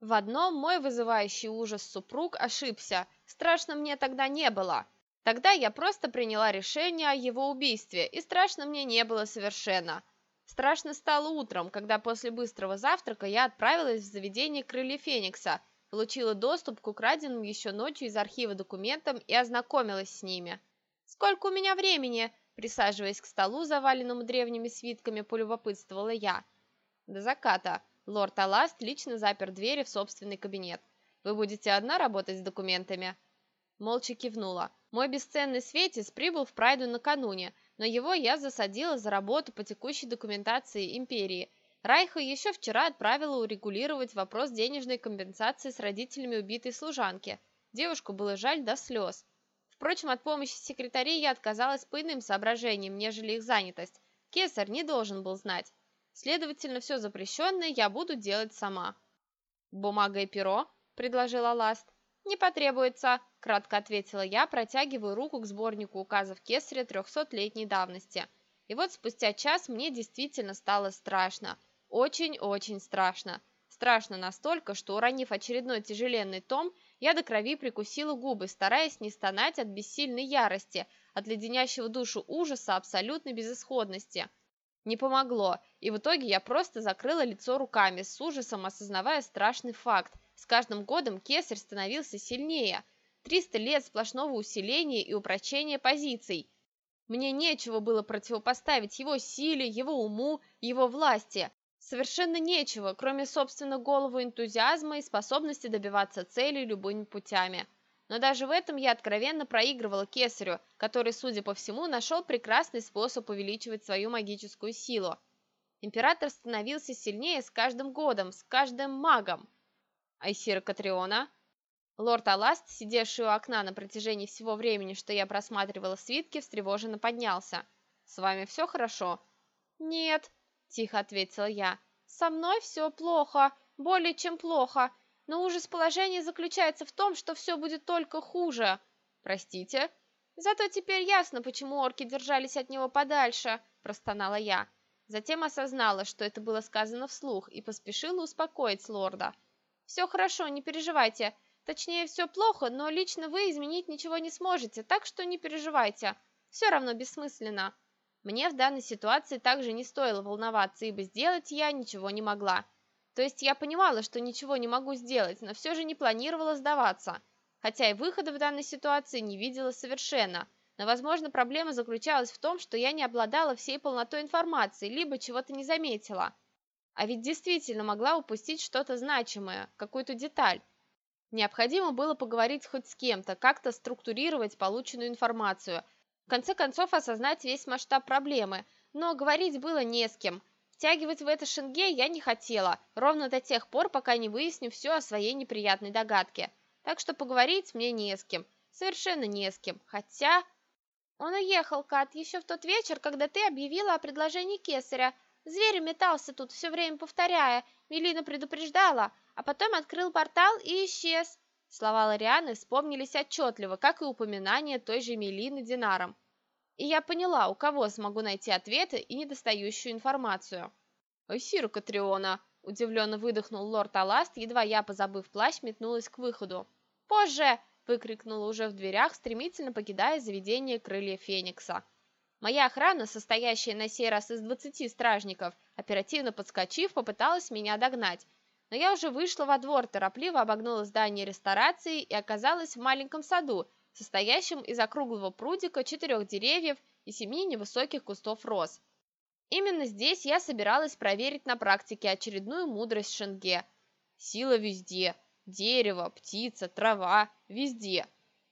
В одном мой вызывающий ужас супруг ошибся. Страшно мне тогда не было. Тогда я просто приняла решение о его убийстве, и страшно мне не было совершенно. Страшно стало утром, когда после быстрого завтрака я отправилась в заведение «Крылья Феникса», получила доступ к украденным еще ночью из архива документам и ознакомилась с ними. «Сколько у меня времени?» Присаживаясь к столу, заваленному древними свитками, полюбопытствовала я. «До заката», Лорд Аласт лично запер двери в собственный кабинет. «Вы будете одна работать с документами?» Молча кивнула. Мой бесценный Светис прибыл в Прайду накануне, но его я засадила за работу по текущей документации Империи. Райха еще вчера отправила урегулировать вопрос денежной компенсации с родителями убитой служанки. Девушку было жаль до слез. Впрочем, от помощи секретарей я отказалась по иным соображениям, нежели их занятость. Кесарь не должен был знать. Следовательно, все запрещенное я буду делать сама. «Бумага и перо?» – предложила Ласт. «Не потребуется», – кратко ответила я, протягивая руку к сборнику указов Кесаря трехсотлетней давности. И вот спустя час мне действительно стало страшно. Очень-очень страшно. Страшно настолько, что, уронив очередной тяжеленный том, я до крови прикусила губы, стараясь не стонать от бессильной ярости, от леденящего душу ужаса абсолютной безысходности – не помогло, и в итоге я просто закрыла лицо руками, с ужасом осознавая страшный факт. С каждым годом кесарь становился сильнее. 300 лет сплошного усиления и упрочения позиций. Мне нечего было противопоставить его силе, его уму, его власти. Совершенно нечего, кроме, собственно, голову энтузиазма и способности добиваться цели любыми путями. Но даже в этом я откровенно проигрывала Кесарю, который, судя по всему, нашел прекрасный способ увеличивать свою магическую силу. Император становился сильнее с каждым годом, с каждым магом. Айсира Катриона? Лорд Аласт, сидевший у окна на протяжении всего времени, что я просматривала свитки, встревоженно поднялся. «С вами все хорошо?» «Нет», – тихо ответила я. «Со мной все плохо, более чем плохо. Но ужас положения заключается в том, что все будет только хуже. Простите? Зато теперь ясно, почему орки держались от него подальше, простонала я. Затем осознала, что это было сказано вслух, и поспешила успокоить лорда. «Все хорошо, не переживайте. Точнее, все плохо, но лично вы изменить ничего не сможете, так что не переживайте. Все равно бессмысленно». Мне в данной ситуации также не стоило волноваться, ибо сделать я ничего не могла. То есть я понимала, что ничего не могу сделать, но все же не планировала сдаваться. Хотя и выхода в данной ситуации не видела совершенно. Но, возможно, проблема заключалась в том, что я не обладала всей полнотой информации, либо чего-то не заметила. А ведь действительно могла упустить что-то значимое, какую-то деталь. Необходимо было поговорить хоть с кем-то, как-то структурировать полученную информацию. В конце концов, осознать весь масштаб проблемы. Но говорить было не с кем – Втягивать в это Шенге я не хотела, ровно до тех пор, пока не выясню все о своей неприятной догадке. Так что поговорить мне не с кем. Совершенно не с кем. Хотя... Он уехал, Кат, еще в тот вечер, когда ты объявила о предложении кесаря. Зверь метался тут, все время повторяя. Мелина предупреждала, а потом открыл портал и исчез. Слова Лорианы вспомнились отчетливо, как и упоминание той же Мелины Динаром и я поняла, у кого смогу найти ответы и недостающую информацию. «Айсира Катриона!» – удивленно выдохнул лорд Аласт, едва я, позабыв плащ, метнулась к выходу. «Позже!» – выкрикнула уже в дверях, стремительно покидая заведение крылья Феникса. Моя охрана, состоящая на сей раз из двадцати стражников, оперативно подскочив, попыталась меня догнать, но я уже вышла во двор, торопливо обогнула здание ресторации и оказалась в маленьком саду, состоящем из округлого прудика, четырех деревьев и семи невысоких кустов роз. Именно здесь я собиралась проверить на практике очередную мудрость Шенге. Сила везде. Дерево, птица, трава, везде.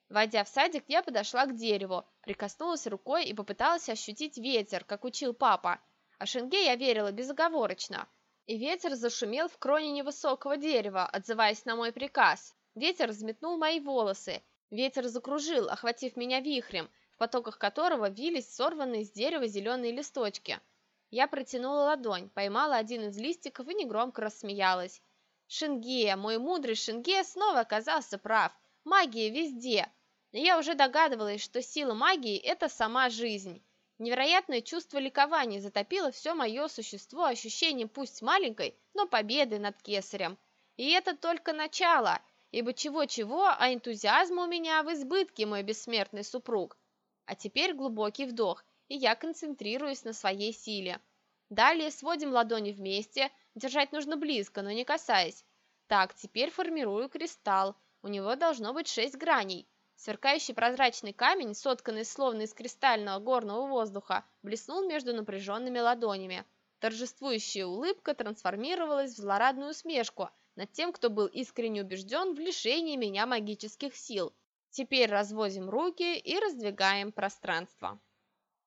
Войдя в садик, я подошла к дереву, прикоснулась рукой и попыталась ощутить ветер, как учил папа. А Шенге я верила безоговорочно. И ветер зашумел в кроне невысокого дерева, отзываясь на мой приказ. Ветер взметнул мои волосы, Ветер закружил, охватив меня вихрем, в потоках которого вились сорванные с дерева зеленые листочки. Я протянула ладонь, поймала один из листиков и негромко рассмеялась. Шинге, мой мудрый Шинге снова оказался прав. Магия везде. я уже догадывалась, что сила магии – это сама жизнь. Невероятное чувство ликования затопило все мое существо ощущением пусть маленькой, но победы над кесарем. И это только начало, ибо чего-чего, а энтузиазма у меня в избытке, мой бессмертный супруг. А теперь глубокий вдох, и я концентрируюсь на своей силе. Далее сводим ладони вместе, держать нужно близко, но не касаясь. Так, теперь формирую кристалл. У него должно быть шесть граней. Сверкающий прозрачный камень, сотканный словно из кристального горного воздуха, блеснул между напряженными ладонями. Торжествующая улыбка трансформировалась в злорадную усмешку над тем, кто был искренне убежден в лишении меня магических сил. Теперь развозим руки и раздвигаем пространство.